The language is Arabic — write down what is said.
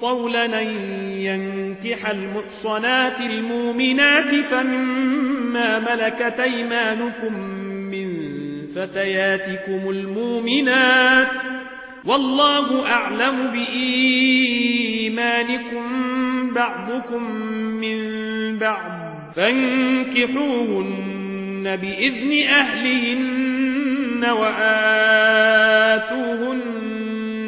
طولا ينكح المحصنات المؤمنات فمما ملكت أيمانكم من فتياتكم المؤمنات والله أعلم بإيمانكم بعضكم من بعض فانكحوهن بإذن أهلهن وآتوهن